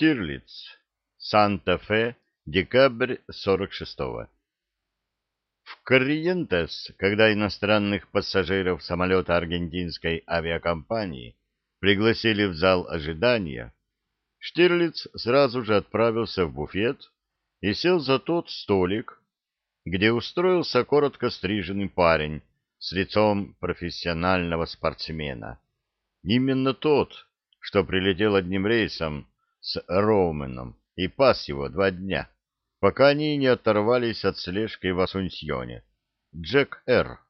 Штирлиц. Санта-Фе, декабрь 46-го. В Корриентес, когда иностранных пассажиров самолета аргентинской авиакомпании пригласили в зал ожидания, Штирлиц сразу же отправился в буфет и сел за тот столик, где устроился коротко стриженный парень с лицом профессионального спортсмена. Именно тот, что прилетел одним рейсом с Роуменом и пас его два дня, пока они не оторвались от слежки в Асунсьоне. Джек Р.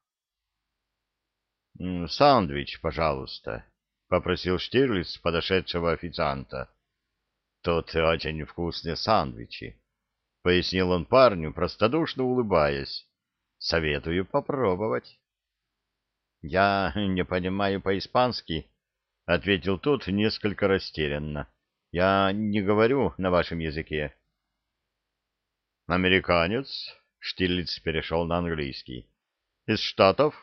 «Сандвич, пожалуйста», — попросил Штирлиц подошедшего официанта. «Тут очень вкусные сандвичи», — пояснил он парню, простодушно улыбаясь. «Советую попробовать». «Я не понимаю по-испански», — ответил тот несколько растерянно. «Я не говорю на вашем языке». «Американец?» — Штирлиц перешел на английский. «Из Штатов?»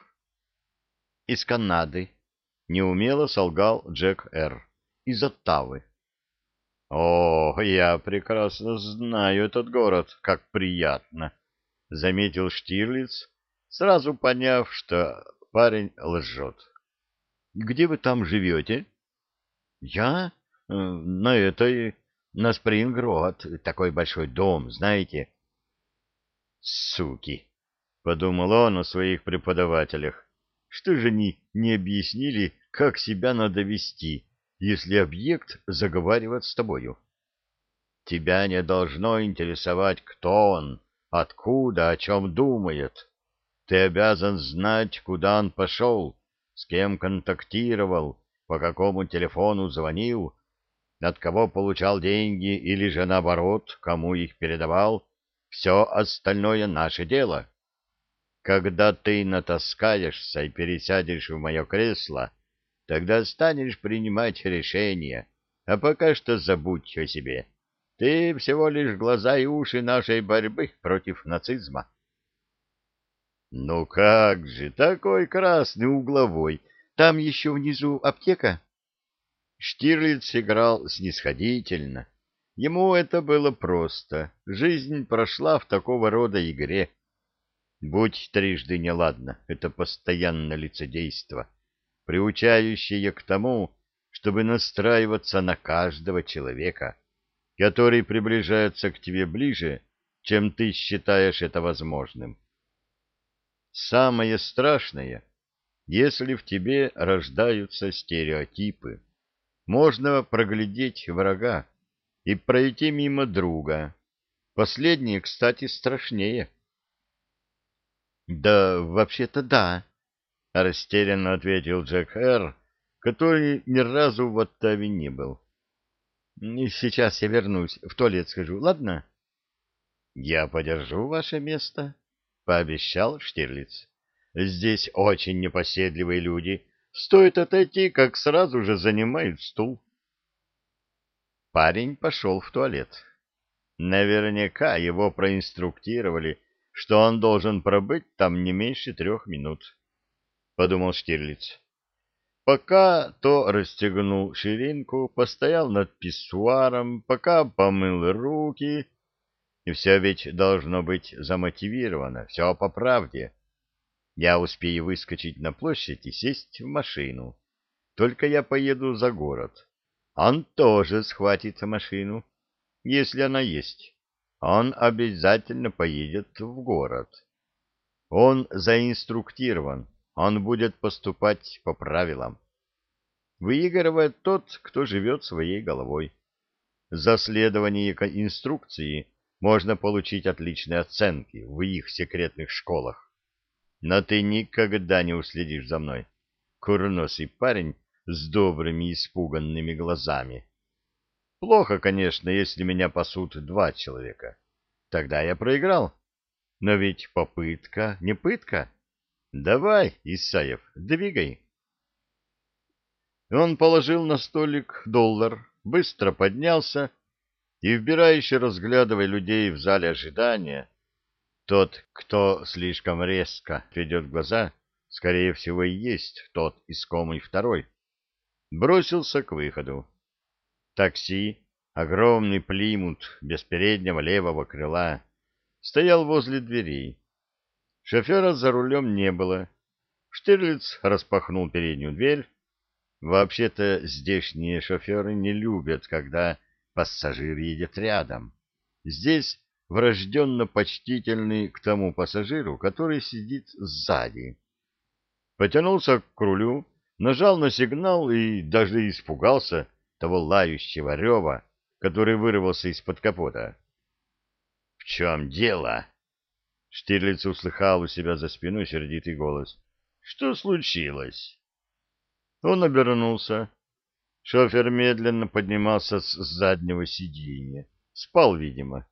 «Из Канады», — неумело солгал Джек Р. «Из Оттавы». «О, я прекрасно знаю этот город, как приятно», — заметил Штирлиц, сразу поняв, что парень лжет. «Где вы там живете?» «Я? Э, на этой... на Спрингрод. Такой большой дом, знаете?» «Суки!» — подумал он о своих преподавателях. «Что же они не объяснили, как себя надо вести?» если объект заговаривает с тобою. Тебя не должно интересовать, кто он, откуда, о чем думает. Ты обязан знать, куда он пошел, с кем контактировал, по какому телефону звонил, от кого получал деньги или же, наоборот, кому их передавал. Все остальное наше дело. Когда ты натаскаешься и пересядешь в мое кресло, Тогда станешь принимать решения, а пока что забудь о себе. Ты всего лишь глаза и уши нашей борьбы против нацизма. Ну как же, такой красный угловой. Там еще внизу аптека. Штирлиц играл снисходительно. Ему это было просто. Жизнь прошла в такого рода игре. Будь трижды неладно, это постоянно лицедейство приучающее к тому, чтобы настраиваться на каждого человека, который приближается к тебе ближе, чем ты считаешь это возможным. Самое страшное, если в тебе рождаются стереотипы. Можно проглядеть врага и пройти мимо друга. Последнее, кстати, страшнее. Да, вообще-то да, — растерянно ответил Джек Эр, который ни разу в Оттаве не был. — Сейчас я вернусь, в туалет схожу, ладно? — Я подержу ваше место, — пообещал Штирлиц. — Здесь очень непоседливые люди. Стоит отойти, как сразу же занимают стул. Парень пошел в туалет. Наверняка его проинструктировали, что он должен пробыть там не меньше трех минут подумал Штирлиц. Пока то расстегнул ширинку, постоял над писсуаром, пока помыл руки, и все ведь должно быть замотивировано, все по правде. Я успею выскочить на площадь и сесть в машину. Только я поеду за город. Он тоже схватит машину, если она есть. Он обязательно поедет в город. Он заинструктирован он будет поступать по правилам. Выигрывает тот, кто живет своей головой. За следование инструкции можно получить отличные оценки в их секретных школах. Но ты никогда не уследишь за мной. Курносый парень с добрыми испуганными глазами. Плохо, конечно, если меня пасут два человека. Тогда я проиграл. Но ведь попытка не пытка. Давай, Исаев, двигай. Он положил на столик доллар, быстро поднялся и, вбирающе разглядывая людей в зале ожидания, тот, кто слишком резко ведет глаза, скорее всего, и есть тот искомый второй, бросился к выходу. Такси, огромный плимут без переднего левого крыла, стоял возле дверей. Шофера за рулем не было. Штирлиц распахнул переднюю дверь. Вообще-то здешние шоферы не любят, когда пассажир едет рядом. Здесь врожденно почтительный к тому пассажиру, который сидит сзади. Потянулся к рулю, нажал на сигнал и даже испугался того лающего рева, который вырвался из-под капота. — В чем дело? Штирлиц услыхал у себя за спиной сердитый голос. — Что случилось? Он обернулся. Шофер медленно поднимался с заднего сиденья. Спал, видимо.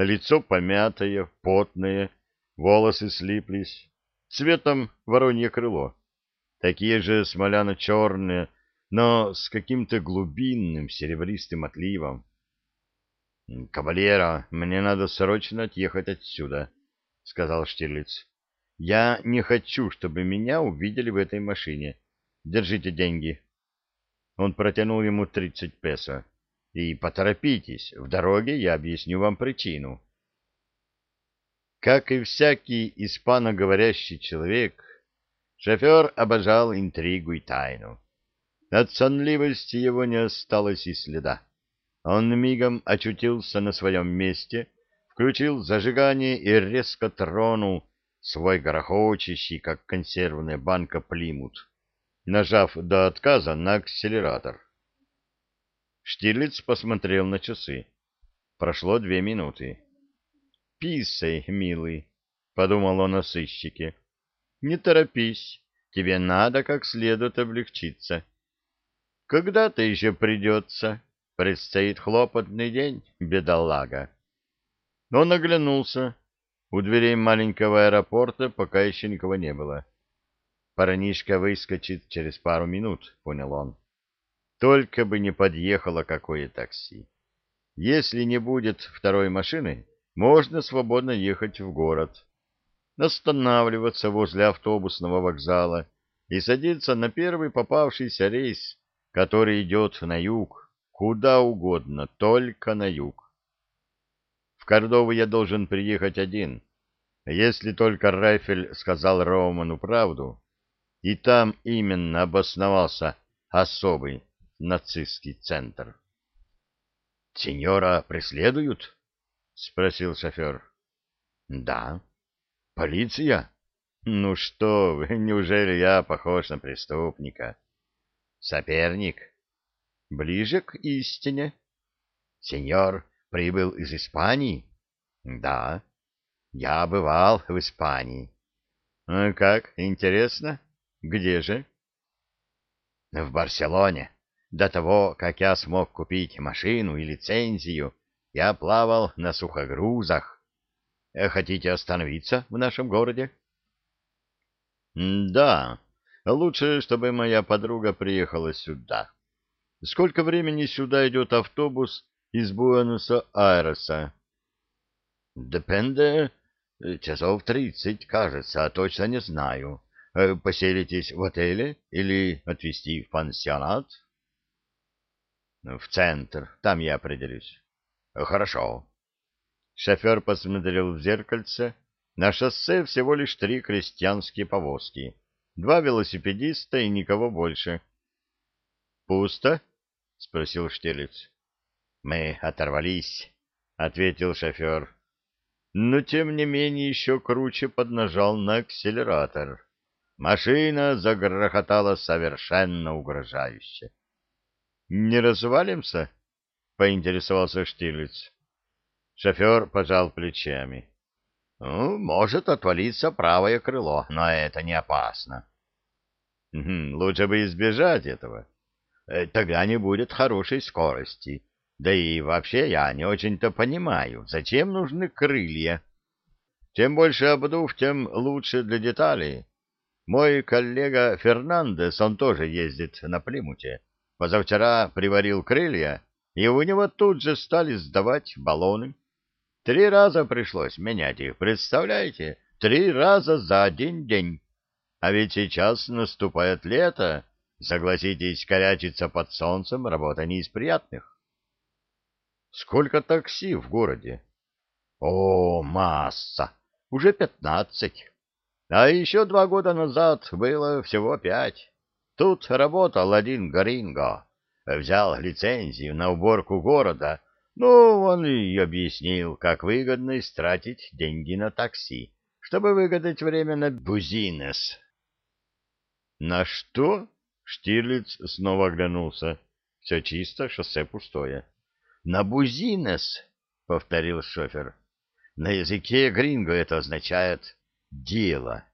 На лицо помятое, потное, волосы слиплись, цветом воронье крыло. Такие же смоляно-черные, но с каким-то глубинным серебристым отливом. — Кавалера, мне надо срочно отъехать отсюда, — сказал Штирлиц. — Я не хочу, чтобы меня увидели в этой машине. Держите деньги. Он протянул ему тридцать песо. — И поторопитесь, в дороге я объясню вам причину. Как и всякий испаноговорящий человек, шофер обожал интригу и тайну. От сонливости его не осталось и следа. Он мигом очутился на своем месте, включил зажигание и резко тронул свой горохочущий, как консервная банка, плимут, нажав до отказа на акселератор. Штирлиц посмотрел на часы. Прошло две минуты. «Писай, милый», — подумал он о сыщике. «Не торопись, тебе надо как следует облегчиться». Когда-то еще придется. Предстоит хлопотный день, бедолага. Он оглянулся. У дверей маленького аэропорта пока еще никого не было. Парнишка выскочит через пару минут, понял он. Только бы не подъехало какое такси. Если не будет второй машины, можно свободно ехать в город, останавливаться возле автобусного вокзала и садиться на первый попавшийся рейс который идет на юг, куда угодно, только на юг. В Кордову я должен приехать один, если только Райфель сказал Роману правду, и там именно обосновался особый нацистский центр. — Сеньора преследуют? — спросил шофер. — Да. — Полиция? Ну что вы, неужели я похож на преступника? — Соперник. Ближе к истине. Сеньор прибыл из Испании? Да. Я бывал в Испании. Как, интересно? Где же? В Барселоне. До того, как я смог купить машину и лицензию, я плавал на сухогрузах. Хотите остановиться в нашем городе? Да. Лучше, чтобы моя подруга приехала сюда. Сколько времени сюда идет автобус из Буэноса-Айреса? Депенде. Часов тридцать, кажется, а точно не знаю. Э, поселитесь в отеле или отвезти в пансионат? В центр, там я определюсь. Хорошо. Шофер посмотрел в зеркальце. На шоссе всего лишь три крестьянские повозки — Два велосипедиста и никого больше. — Пусто? — спросил Штирлиц. — Мы оторвались, — ответил шофер. Но, тем не менее, еще круче поднажал на акселератор. Машина загрохотала совершенно угрожающе. — Не развалимся? — поинтересовался Штирлиц. Шофер пожал плечами. — Ну, может отвалиться правое крыло, но это не опасно. Лучше бы избежать этого. Э, тогда не будет хорошей скорости. Да и вообще я не очень-то понимаю, зачем нужны крылья. Чем больше обдув, тем лучше для деталей. Мой коллега Фернандес, он тоже ездит на Плимуте. Позавчера приварил крылья, и у него тут же стали сдавать баллоны. Три раза пришлось менять их, представляете? Три раза за один день. А ведь сейчас наступает лето. Согласитесь, корячиться под солнцем — работа не из приятных. Сколько такси в городе? О, масса! Уже пятнадцать. А еще два года назад было всего пять. Тут работал один Горинго. Взял лицензию на уборку города. Ну, он и объяснил, как выгодно истратить деньги на такси, чтобы выгадать время на бузинес. На что? Штирлиц снова оглянулся. Все чисто, шоссе пустое. На бузинес, повторил шофер. На языке гринго это означает «дело».